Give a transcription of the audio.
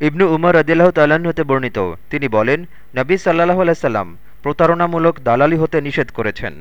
ইবনু উমর রদিল্লাহ তাল্লাহ্ন হতে বর্ণিত। তিনি বলেন, নবী সাল্লাহ আলাইসাল্লাম প্রতারণামূলক দালালি হতে নিষেধ করেছেন।